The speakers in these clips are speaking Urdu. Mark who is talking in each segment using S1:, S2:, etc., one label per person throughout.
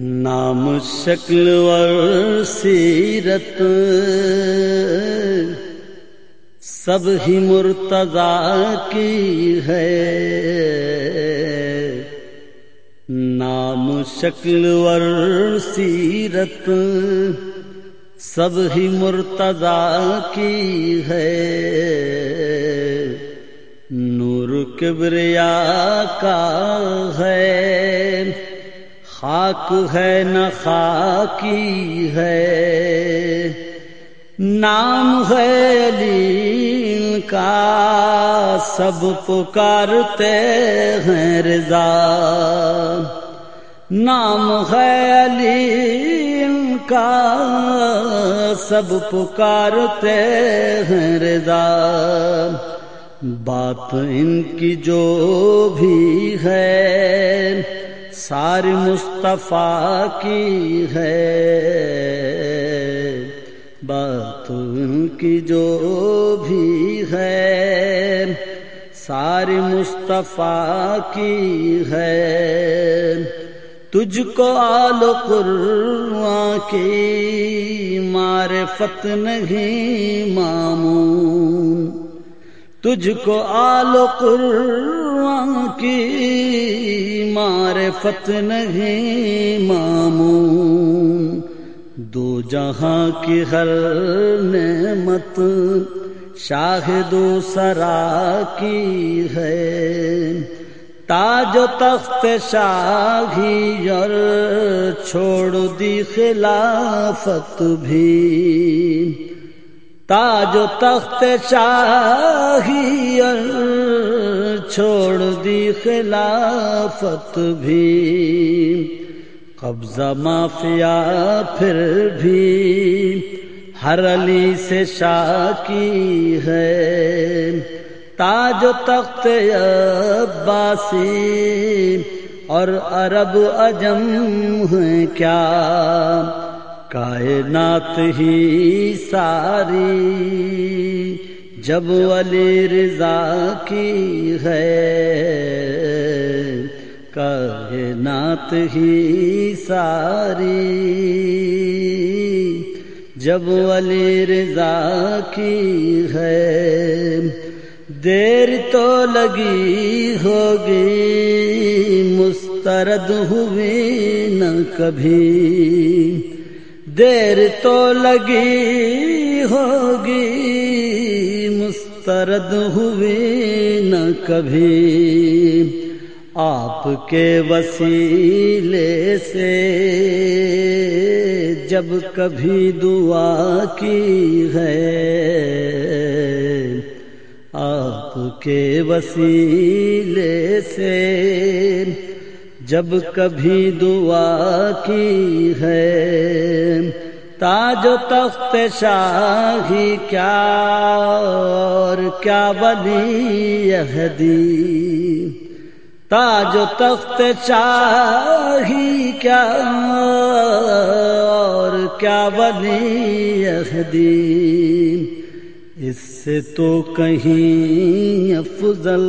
S1: نام شکل اور سیرت سب ہی مرتضی کی ہے۔ نام شکل اور سیرت سب ہی مرتضی کی ہے۔ نور کبریا کا ہے۔ خاک ہے، نہ خاکی ہے۔ نام ہے علی کا، سب پکارتے ہیں رضا۔ نام ہے علی کا، سب پکارتے ہیں رضا۔ بات ان کی جو بھی ہے ساری مصطفیٰ کی ہے۔ بات ان کی جو بھی ہے ساری مصطفیٰ کی ہے۔ تجھ کو آل قرآن کی معرفت نہیں مامون۔ تجھ کو آل قرآن معرفت نہیں مامون۔ دو جہاں کی ہر نعمت شاہد و سرا کی ہے۔ تاج و تخت شاہی اور چھوڑ دی خلافت بھی۔ تاج و تخت شاہی چھوڑ دی خلافت بھی۔ قبضہ مافیا پھر بھی۔ ہر علی سے شاہ کی ہے۔ تاج و تخت عباسی۔ اور عرب اجم ہیں کیا؟ کائنات ہی ساری۔ جب علی رضا کی ہے کائنات ہی ساری جب علی رضا کی ہے دیر تو لگی ہوگی مسترد ہوئی نہ کبھی دیر تو لگی ہوگی مسترد ہوئی نہ کبھی۔ آپ کے وسیلے سے جب کبھی دعا کی ہے آپ کے وسیلے سے جب کبھی دعا کی ہے تاج و تخت شاہی، کیا اور کیا بلی اہدی تاج و تخت شاہی، کیا اور کیا بلی اہدی اس سے تو کہیں افضل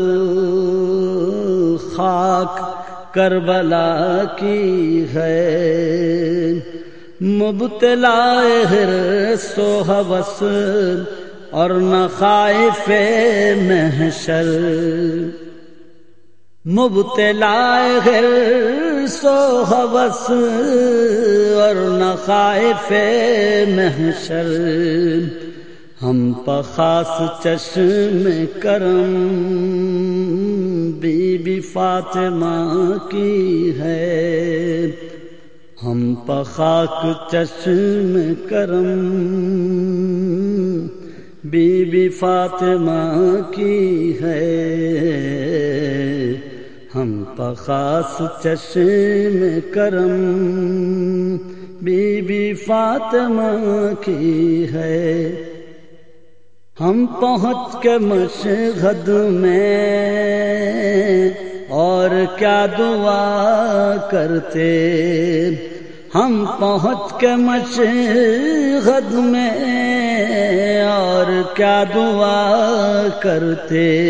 S1: خاک کربلا کی ہے۔ مبتلا سو حوث اور نہ خائف محشر مبتلا سو حوث اور نہ خائف محشر ہم پخاص چشم کرم بی بی فاطمہ کی ہے ہم پخاک چشم کرم بی بی فاطمہ کی ہے۔ ہم پخاص چشم کرم بی بی فاطمہ کی ہے۔ ہم پہنچ کے مشہد میں کیا دعا کرتے؟ ہم پہنچ کے مشہد میں اور کیا دعا کرتے؟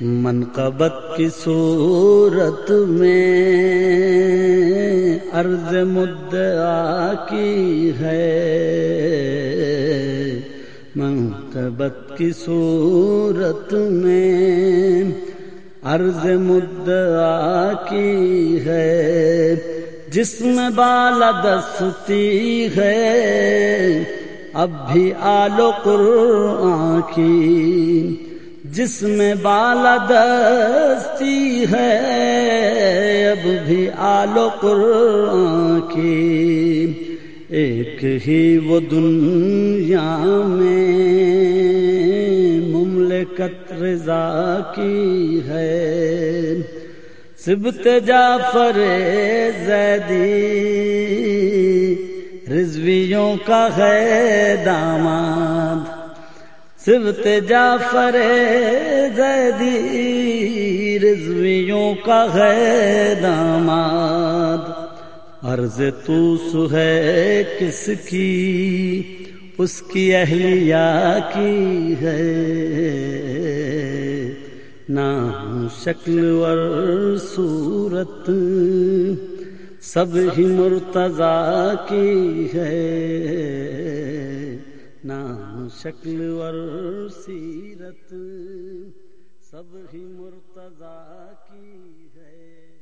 S1: منقبت کی صورت میں عرض مدعا کی ہے۔ منقبت کی صورت میں عرض مدعا کی ہے۔ جس میں بالا دستی ہے۔ اب بھی آلو قرآن کی۔ جس میں بالا دستی ہے۔ اب بھی آلو قرآن کی۔ ایک ہی وہ دنیا میں۔ مملکت رضا کی ہے۔ سبت جعفر زیدی، رضویوں کا ہے داماد۔ سبت جعفر زیدی، رضویوں کا ہے داماد۔ عرض تو ہے کس کی؟ اس کی اہلیہ کی ہے۔ نہ شکل ور صورت، سب ہی مرتضی کی ہے۔ نہ شکل ور سیرت، سب ہی مرتضی کی ہے۔